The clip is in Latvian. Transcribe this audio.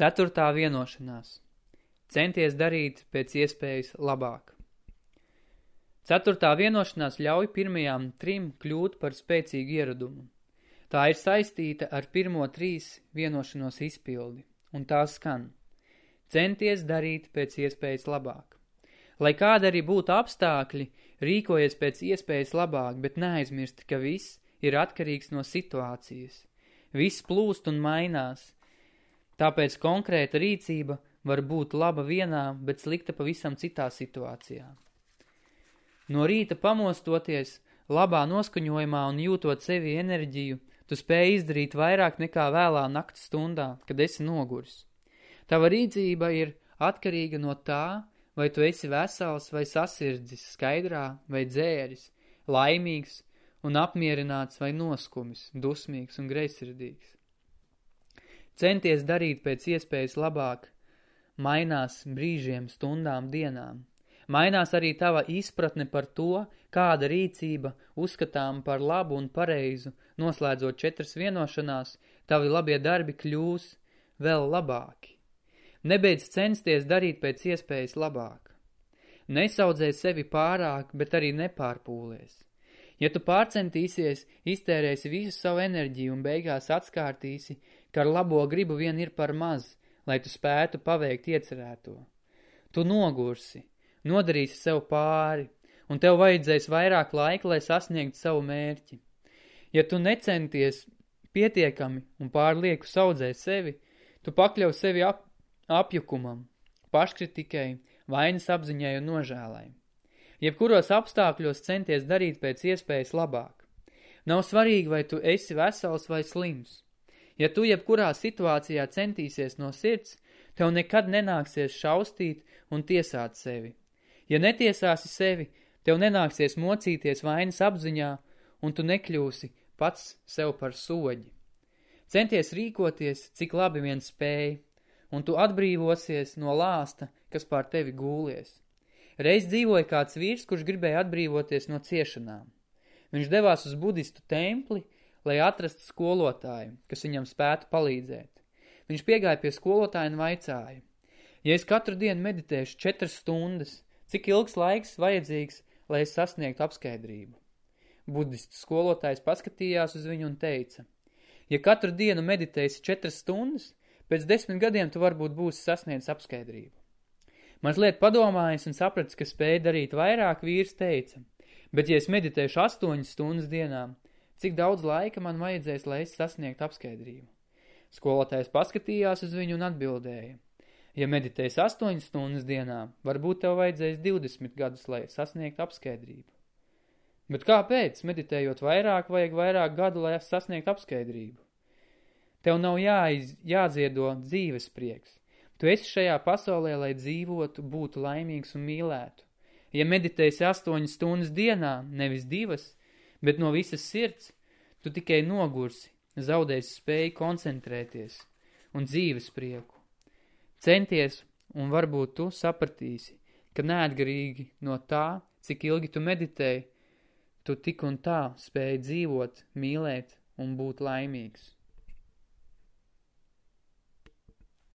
Ceturtā vienošanās. Centies darīt pēc iespējas labāk. Ceturtā vienošanās ļauj pirmajām trim kļūt par spēcīgu ieradumu. Tā ir saistīta ar pirmo trīs vienošanos izpildi, un tā skan. Centies darīt pēc iespējas labāk. Lai kāda arī būtu apstākļi, rīkojies pēc iespējas labāk, bet neaizmirsti, ka viss ir atkarīgs no situācijas. Viss plūst un mainās, Tāpēc konkrēta rīcība var būt laba vienā, bet slikta pavisam citā situācijā. No rīta pamostoties, labā noskaņojumā un jūtot sevi enerģiju, tu spēj izdarīt vairāk nekā vēlā naktas stundā, kad esi noguris. Tava rīcība ir atkarīga no tā, vai tu esi vesels vai sasirdzis, skaidrā vai dzēris, laimīgs un apmierināts vai noskumis, dusmīgs un greisirdīgs. Centies darīt pēc iespējas labāk. Mainās brīžiem, stundām, dienām. Mainās arī tava izpratne par to, kāda rīcība uzskatām par labu un pareizu, noslēdzot četras vienošanās, tavi labie darbi kļūs vēl labāki. Nebeidz censties darīt pēc iespējas labāk. Nesaudzē sevi pārāk, bet arī nepārpūlies. Ja tu pārcentīsies, iztērēsi visu savu enerģiju un beigās atskārtīsi, ka ar labo gribu vien ir par maz, lai tu spētu paveikt iecerēto. Tu nogursi, nodarīsi sev pāri, un tev vajadzēs vairāk laika, lai sasniegtu savu mērķi. Ja tu necenties pietiekami un pārlieku saudzē sevi, tu pakļauj sevi ap, apjukumam, paškritikai, vainas apziņai un nožēlai. Jebkuros apstākļos centies darīt pēc iespējas labāk. Nav svarīgi, vai tu esi vesels vai slims. Ja tu jebkurā situācijā centīsies no sirds, tev nekad nenāksies šaustīt un tiesāt sevi. Ja netiesāsi sevi, tev nenāksies mocīties vainas apziņā, un tu nekļūsi pats sev par soģi. Centies rīkoties, cik labi vien spēj, un tu atbrīvosies no lāsta, kas pār tevi gūlies. Reiz dzīvoja kāds vīrs, kurš gribēja atbrīvoties no ciešanām. Viņš devās uz budistu templi, lai atrastu skolotāju, kas viņam spētu palīdzēt. Viņš piegāja pie skolotāja un vaicāja. Ja es katru dienu meditēšu četras stundas, cik ilgs laiks vajadzīgs, lai es sasniegtu apskaidrību? Budistu skolotājs paskatījās uz viņu un teica, ja katru dienu meditēsi četras stundas, pēc desmit gadiem tu varbūt būsi sasniedz apskaidrību. Mazliet padomājis un sapratis, ka spēja darīt vairāk, vīrs teica, bet ja es meditēšu astoņas stundas dienām, cik daudz laika man vajadzēs, lai es sasniegtu apskaidrību? Skolotājs paskatījās uz viņu un atbildēja. Ja meditēs astoņas stundas dienā, varbūt tev vajadzēs 20 gadus, lai sasniegtu apskaidrību. Bet kāpēc, meditējot vairāk, vajag vairāk gadu, lai sasniegtu apskaidrību? Tev nav jāiz, jādziedo dzīves prieks. Tu esi šajā pasaulē, lai dzīvotu, būtu laimīgs un mīlētu. Ja meditēsi astoņas stundas dienā, nevis divas, bet no visas sirds, tu tikai nogursi, zaudēsi spēju koncentrēties un dzīves prieku. Centies, un varbūt tu sapratīsi, ka neatgarīgi no tā, cik ilgi tu meditēji, tu tik un tā spēji dzīvot, mīlēt un būt laimīgs.